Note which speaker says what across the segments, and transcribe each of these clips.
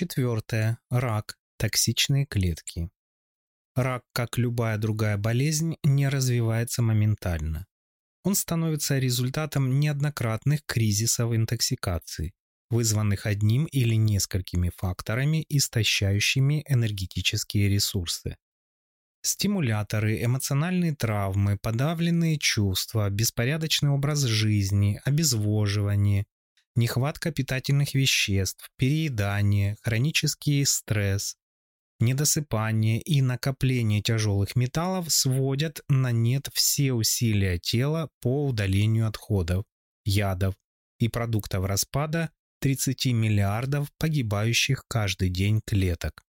Speaker 1: Четвертое. Рак. Токсичные клетки. Рак, как любая другая болезнь, не развивается моментально. Он становится результатом неоднократных кризисов интоксикации, вызванных одним или несколькими факторами, истощающими энергетические ресурсы. Стимуляторы, эмоциональные травмы, подавленные чувства, беспорядочный образ жизни, обезвоживание, нехватка питательных веществ, переедание, хронический стресс, недосыпание и накопление тяжелых металлов сводят на нет все усилия тела по удалению отходов, ядов и продуктов распада 30 миллиардов погибающих каждый день клеток.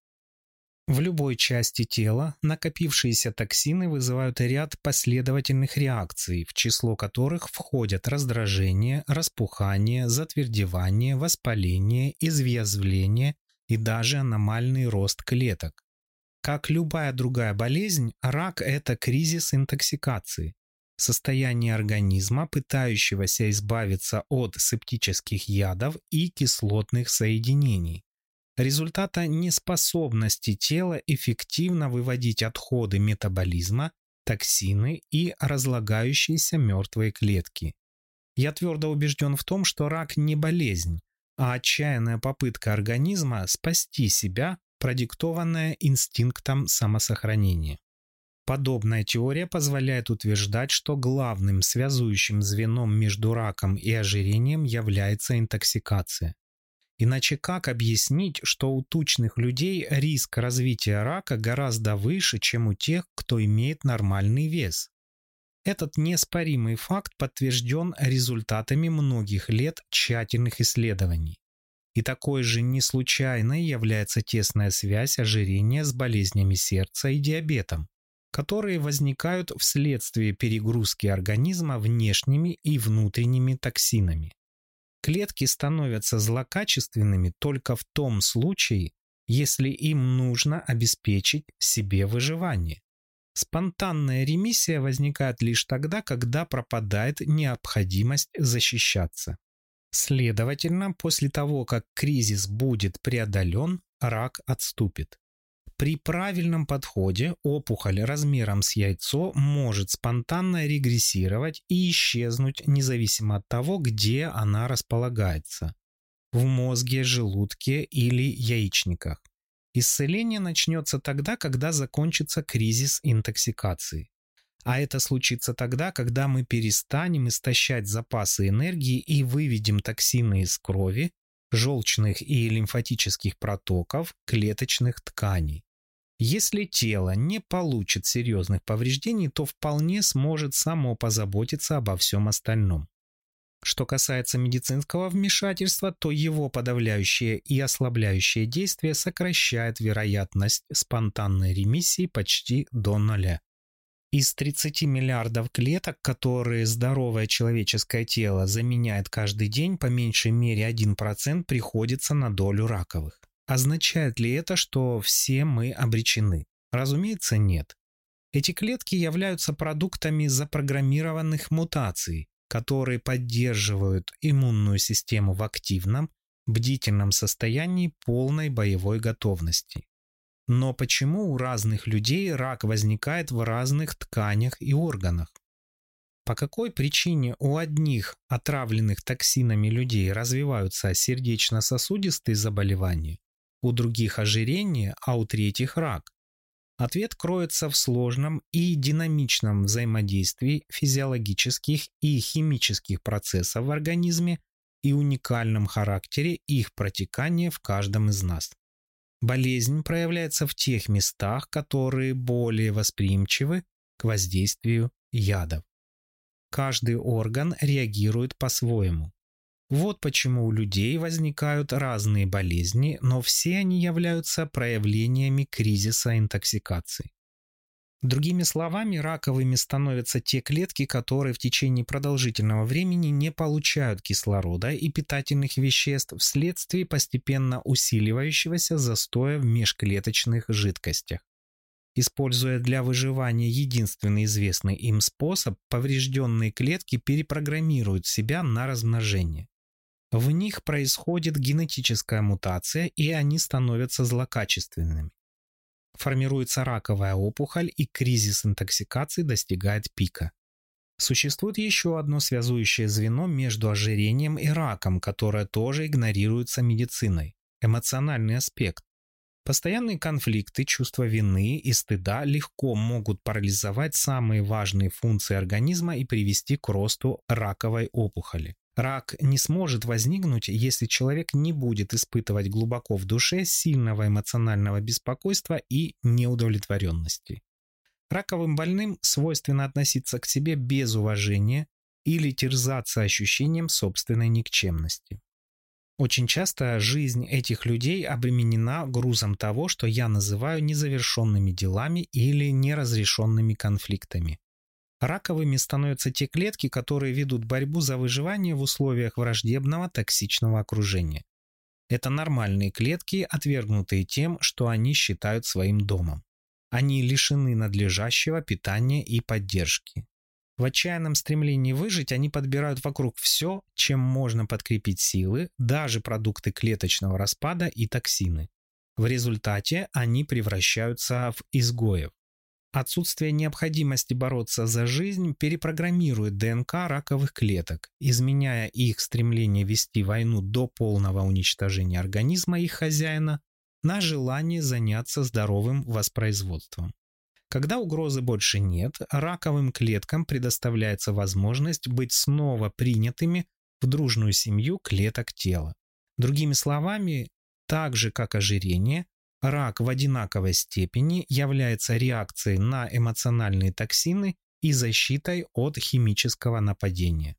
Speaker 1: В любой части тела накопившиеся токсины вызывают ряд последовательных реакций, в число которых входят раздражение, распухание, затвердевание, воспаление, извязвление и даже аномальный рост клеток. Как любая другая болезнь, рак – это кризис интоксикации, состояние организма, пытающегося избавиться от септических ядов и кислотных соединений результата неспособности тела эффективно выводить отходы метаболизма, токсины и разлагающиеся мертвые клетки. Я твердо убежден в том, что рак не болезнь, а отчаянная попытка организма спасти себя, продиктованная инстинктом самосохранения. Подобная теория позволяет утверждать, что главным связующим звеном между раком и ожирением является интоксикация. Иначе как объяснить, что у тучных людей риск развития рака гораздо выше, чем у тех, кто имеет нормальный вес? Этот неоспоримый факт подтвержден результатами многих лет тщательных исследований. И такой же не случайной является тесная связь ожирения с болезнями сердца и диабетом, которые возникают вследствие перегрузки организма внешними и внутренними токсинами. Клетки становятся злокачественными только в том случае, если им нужно обеспечить себе выживание. Спонтанная ремиссия возникает лишь тогда, когда пропадает необходимость защищаться. Следовательно, после того, как кризис будет преодолен, рак отступит. При правильном подходе опухоль размером с яйцо может спонтанно регрессировать и исчезнуть независимо от того, где она располагается – в мозге, желудке или яичниках. Исцеление начнется тогда, когда закончится кризис интоксикации. А это случится тогда, когда мы перестанем истощать запасы энергии и выведем токсины из крови, желчных и лимфатических протоков, клеточных тканей. Если тело не получит серьезных повреждений, то вполне сможет само позаботиться обо всем остальном. Что касается медицинского вмешательства, то его подавляющее и ослабляющее действие сокращает вероятность спонтанной ремиссии почти до нуля. Из 30 миллиардов клеток, которые здоровое человеческое тело заменяет каждый день, по меньшей мере 1% приходится на долю раковых. Означает ли это, что все мы обречены? Разумеется, нет. Эти клетки являются продуктами запрограммированных мутаций, которые поддерживают иммунную систему в активном, бдительном состоянии полной боевой готовности. Но почему у разных людей рак возникает в разных тканях и органах? По какой причине у одних отравленных токсинами людей развиваются сердечно-сосудистые заболевания, у других ожирение, а у третьих рак. Ответ кроется в сложном и динамичном взаимодействии физиологических и химических процессов в организме и уникальном характере их протекания в каждом из нас. Болезнь проявляется в тех местах, которые более восприимчивы к воздействию ядов. Каждый орган реагирует по-своему. Вот почему у людей возникают разные болезни, но все они являются проявлениями кризиса интоксикации. Другими словами, раковыми становятся те клетки, которые в течение продолжительного времени не получают кислорода и питательных веществ вследствие постепенно усиливающегося застоя в межклеточных жидкостях. Используя для выживания единственный известный им способ, поврежденные клетки перепрограммируют себя на размножение. В них происходит генетическая мутация, и они становятся злокачественными. Формируется раковая опухоль, и кризис интоксикации достигает пика. Существует еще одно связующее звено между ожирением и раком, которое тоже игнорируется медициной – эмоциональный аспект. Постоянные конфликты, чувство вины и стыда легко могут парализовать самые важные функции организма и привести к росту раковой опухоли. Рак не сможет возникнуть, если человек не будет испытывать глубоко в душе сильного эмоционального беспокойства и неудовлетворенности. Раковым больным свойственно относиться к себе без уважения или терзаться ощущением собственной никчемности. Очень часто жизнь этих людей обременена грузом того, что я называю незавершенными делами или неразрешенными конфликтами. Раковыми становятся те клетки, которые ведут борьбу за выживание в условиях враждебного токсичного окружения. Это нормальные клетки, отвергнутые тем, что они считают своим домом. Они лишены надлежащего питания и поддержки. В отчаянном стремлении выжить они подбирают вокруг все, чем можно подкрепить силы, даже продукты клеточного распада и токсины. В результате они превращаются в изгоев. Отсутствие необходимости бороться за жизнь перепрограммирует ДНК раковых клеток, изменяя их стремление вести войну до полного уничтожения организма их хозяина на желание заняться здоровым воспроизводством. Когда угрозы больше нет, раковым клеткам предоставляется возможность быть снова принятыми в дружную семью клеток тела. Другими словами, так же как ожирение, Рак в одинаковой степени является реакцией на эмоциональные токсины и защитой от химического нападения.